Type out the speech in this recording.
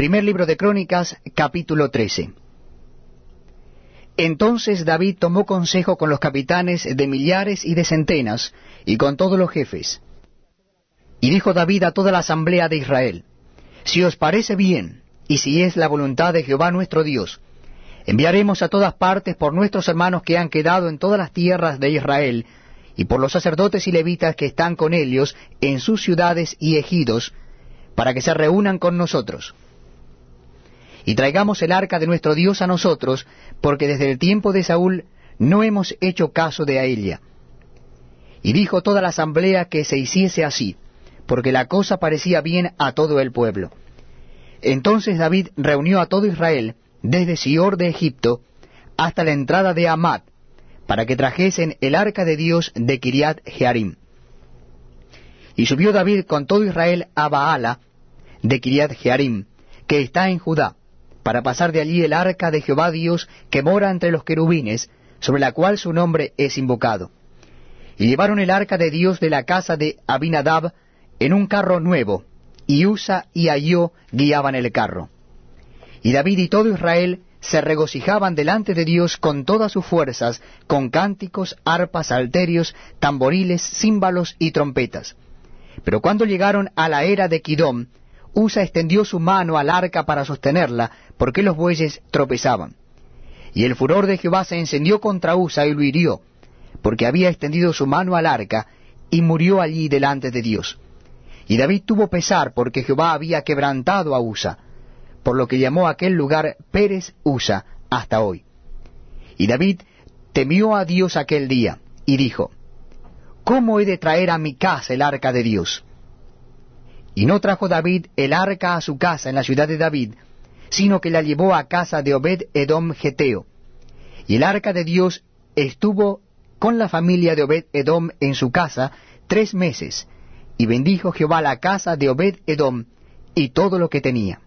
Primer libro de Crónicas, capítulo 13. Entonces David tomó consejo con los capitanes de millares y de centenas, y con todos los jefes. Y dijo David a toda la asamblea de Israel, Si os parece bien, y si es la voluntad de Jehová nuestro Dios, enviaremos a todas partes por nuestros hermanos que han quedado en todas las tierras de Israel, y por los sacerdotes y levitas que están con ellos en sus ciudades y ejidos, para que se reúnan con nosotros. Y traigamos el arca de nuestro Dios a nosotros, porque desde el tiempo de Saúl no hemos hecho caso de a ella. Y dijo toda la asamblea que se hiciese así, porque la cosa parecía bien a todo el pueblo. Entonces David reunió a todo Israel, desde Sior de Egipto hasta la entrada de Amat, para que trajesen el arca de Dios de Kiriat Jearim. Y subió David con todo Israel a Baala de Kiriat Jearim, que está en Judá, para pasar de allí el arca de Jehová Dios que mora entre los querubines, sobre la cual su nombre es invocado. Y llevaron el arca de Dios de la casa de Abinadab en un carro nuevo, y Usa y Ayó guiaban el carro. Y David y todo Israel se regocijaban delante de Dios con todas sus fuerzas, con cánticos, arpas, alterios, tamboriles, címbalos y trompetas. Pero cuando llegaron a la era de Kidom, Usa extendió su mano al arca para sostenerla, porque los bueyes tropezaban. Y el furor de Jehová se encendió contra Usa y lo hirió, porque había extendido su mano al arca, y murió allí delante de Dios. Y David tuvo pesar porque Jehová había quebrantado a Usa, por lo que llamó aquel lugar Pérez Usa hasta hoy. Y David temió a Dios aquel día, y dijo, ¿Cómo he de traer a mi casa el arca de Dios? Y no trajo David el arca a su casa en la ciudad de David, sino que la llevó a casa de Obed Edom Geteo. Y el arca de Dios estuvo con la familia de Obed Edom en su casa tres meses, y bendijo Jehová la casa de Obed Edom y todo lo que tenía.